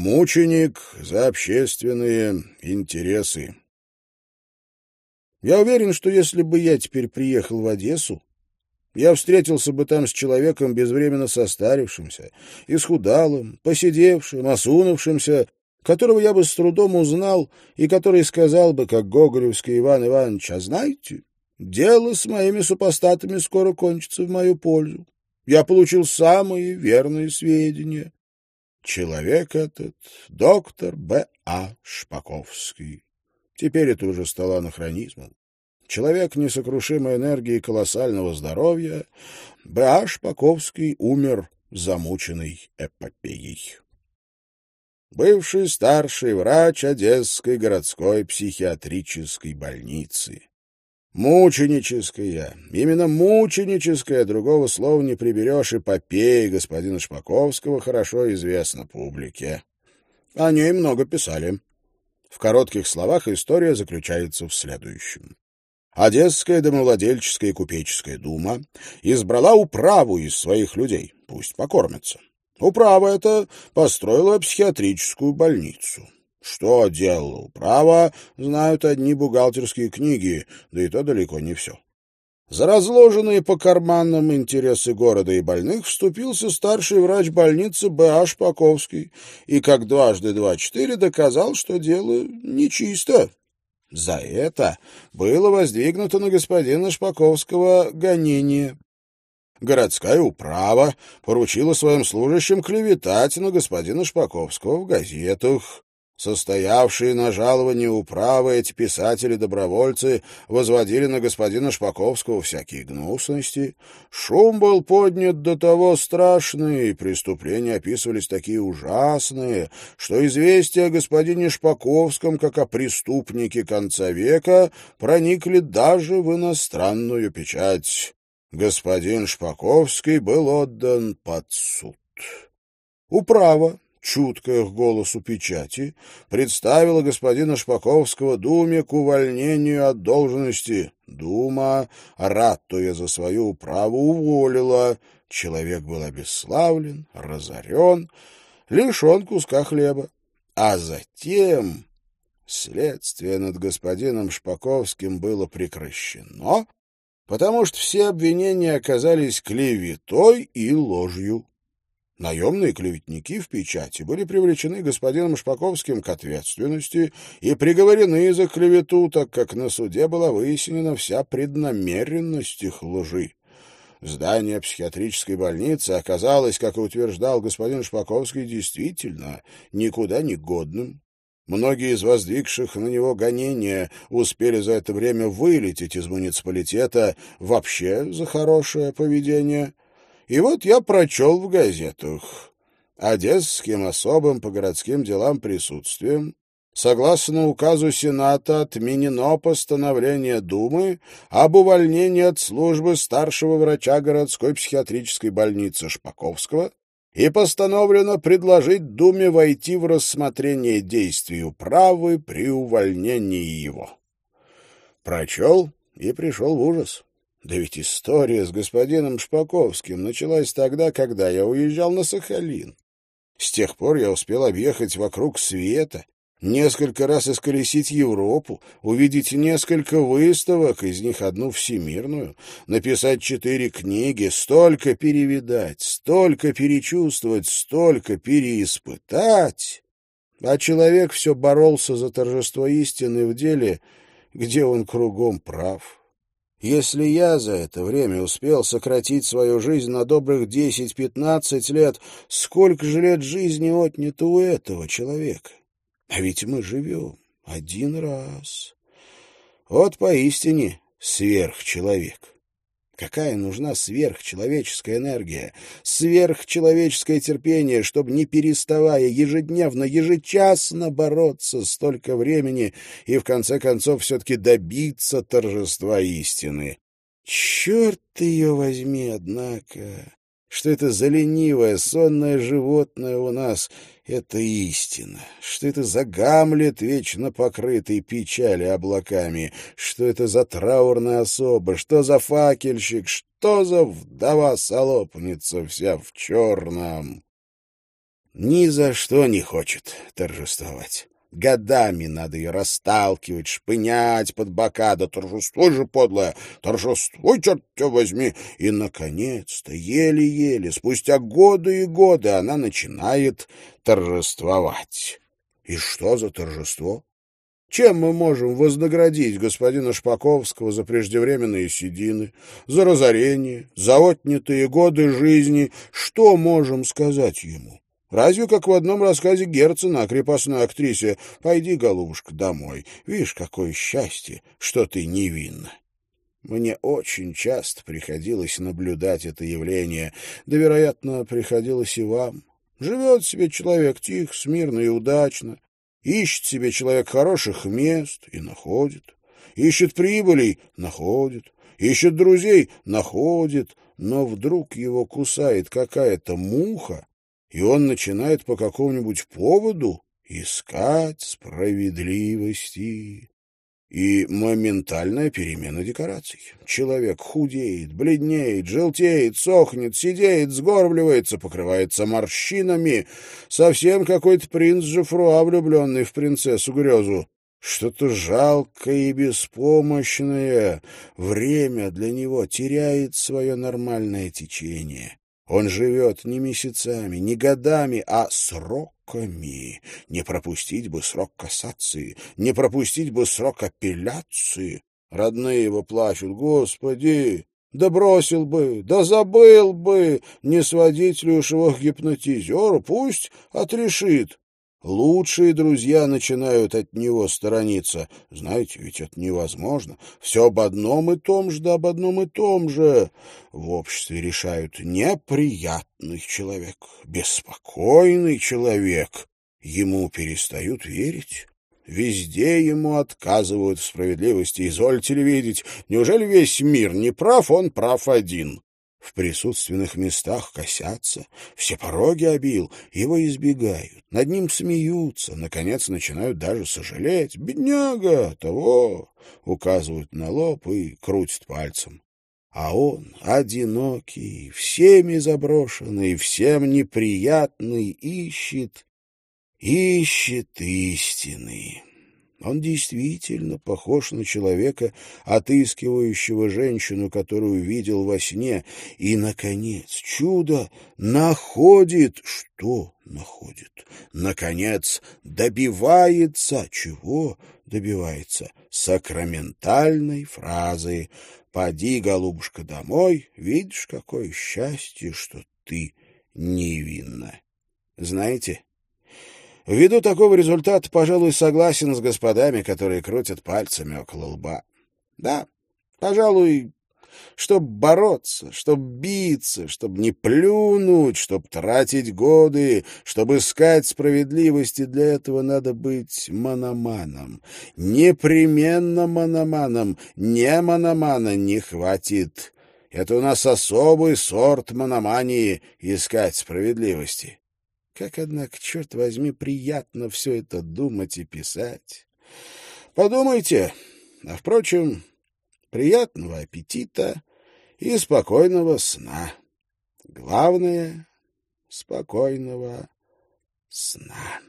Мученик за общественные интересы. Я уверен, что если бы я теперь приехал в Одессу, я встретился бы там с человеком безвременно состарившимся, исхудалым, посидевшим, осунувшимся, которого я бы с трудом узнал и который сказал бы, как Гоголевский Иван Иванович, «А знаете, дело с моими супостатами скоро кончится в мою пользу. Я получил самые верные сведения». Человек этот — доктор Б.А. Шпаковский. Теперь это уже стало анахронизмом. Человек несокрушимой энергии и колоссального здоровья, Б.А. Шпаковский умер замученный эпопеей. Бывший старший врач Одесской городской психиатрической больницы. Мученическая, именно мученическая, другого слова не приберешь, эпопея господина Шпаковского хорошо известна публике. О ней много писали. В коротких словах история заключается в следующем. Одесская домовладельческая и купеческая дума избрала управу из своих людей, пусть покормятся. Управа эта построила психиатрическую больницу. Что делала управа, знают одни бухгалтерские книги, да и то далеко не все. За разложенные по карманам интересы города и больных вступился старший врач больницы Б.А. Шпаковский и, как дважды два-четыре, доказал, что дело нечисто. За это было воздвигнуто на господина Шпаковского гонение. Городская управа поручила своим служащим клеветать на господина Шпаковского в газетах. Состоявшие на жаловании управы эти писатели-добровольцы возводили на господина Шпаковского всякие гнусности. Шум был поднят до того страшный, преступления описывались такие ужасные, что известия о господине Шпаковском, как о преступнике конца века, проникли даже в иностранную печать. Господин Шпаковский был отдан под суд. Управа чуткая к голосу печати, представила господина Шпаковского Думе к увольнению от должности. Дума, ратуя за свою управу, уволила. Человек был обесславлен, разорен, лишен куска хлеба. А затем следствие над господином Шпаковским было прекращено, потому что все обвинения оказались клеветой и ложью. Наемные клеветники в печати были привлечены господином Шпаковским к ответственности и приговорены за клевету, так как на суде была выяснена вся преднамеренность их лжи. Здание психиатрической больницы оказалось, как и утверждал господин Шпаковский, действительно никуда не годным. Многие из воздвигших на него гонения успели за это время вылететь из муниципалитета вообще за хорошее поведение — и вот я прочел в газетах. Одесским особым по городским делам присутствием согласно указу Сената отменено постановление Думы об увольнении от службы старшего врача городской психиатрической больницы Шпаковского и постановлено предложить Думе войти в рассмотрение действий управы при увольнении его. Прочел и пришел в ужас. Да ведь история с господином Шпаковским началась тогда, когда я уезжал на Сахалин. С тех пор я успел объехать вокруг света, несколько раз исколесить Европу, увидеть несколько выставок, из них одну всемирную, написать четыре книги, столько перевидать, столько перечувствовать, столько переиспытать. А человек все боролся за торжество истины в деле, где он кругом прав. Если я за это время успел сократить свою жизнь на добрых десять-пятнадцать лет, сколько же лет жизни отнято у этого человека? А ведь мы живем один раз. Вот поистине сверхчеловек. Какая нужна сверхчеловеческая энергия, сверхчеловеческое терпение, чтобы, не переставая, ежедневно, ежечасно бороться столько времени и, в конце концов, все-таки добиться торжества истины. Черт ее возьми, однако! Что это за ленивое, сонное животное у нас — это истина, что это за Гамлет, вечно покрытый печали облаками, что это за траурная особа, что за факельщик, что за вдова-солопница вся в черном. ни за что не хочет торжествовать. Годами надо ее расталкивать, шпынять под бока. Да торжествуй же, подлая, торжествуй, черт тебя возьми. И, наконец-то, еле-еле, спустя годы и годы, она начинает торжествовать. И что за торжество? Чем мы можем вознаградить господина Шпаковского за преждевременные седины, за разорение, за отнятые годы жизни? Что можем сказать ему? Разве как в одном рассказе Герцена о крепостной актрисе «Пойди, голубушка, домой. Видишь, какое счастье, что ты невинна». Мне очень часто приходилось наблюдать это явление, да, вероятно, приходилось и вам. Живет себе человек тихо, смирно и удачно, ищет себе человек хороших мест и находит, ищет прибылей — находит, ищет друзей — находит, но вдруг его кусает какая-то муха, и он начинает по какому-нибудь поводу искать справедливости. И моментальная перемена декораций. Человек худеет, бледнеет, желтеет, сохнет, сидеет, сгорбливается, покрывается морщинами. Совсем какой-то принц Жефруа, влюбленный в принцессу Грезу. Что-то жалкое и беспомощное. Время для него теряет свое нормальное течение. Он живет не месяцами, не годами, а сроками. Не пропустить бы срок кассации, не пропустить бы срок апелляции. Родные его плачут. Господи, да бросил бы, да забыл бы, не сводить ли уж гипнотизеру, пусть отрешит. Лучшие друзья начинают от него сторониться. Знаете, ведь это невозможно. Все об одном и том же, да об одном и том же. В обществе решают неприятный человек, беспокойный человек. Ему перестают верить. Везде ему отказывают в справедливости. Извольте ли видеть, неужели весь мир не прав, он прав один? В присутственных местах косятся, все пороги обил, его избегают, над ним смеются, наконец начинают даже сожалеть. «Бедняга! Того!» — указывают на лоб и крутят пальцем. А он, одинокий, всеми заброшенный, всем неприятный, ищет, ищет истины. Он действительно похож на человека, отыскивающего женщину, которую видел во сне, и, наконец, чудо находит, что находит. Наконец, добивается, чего добивается? Сакраментальной фразы «Поди, голубушка, домой, видишь, какое счастье, что ты невинна». Знаете, Ввиду такого результата, пожалуй, согласен с господами, которые крутят пальцами около лба. Да, пожалуй, чтоб бороться, чтоб биться, чтоб не плюнуть, чтоб тратить годы, чтобы искать справедливости, для этого надо быть мономаном. Непременно мономаном, не мономана не хватит. Это у нас особый сорт мономании искать справедливости. Как, однако, черт возьми, приятно все это думать и писать. Подумайте. А, впрочем, приятного аппетита и спокойного сна. Главное — спокойного сна.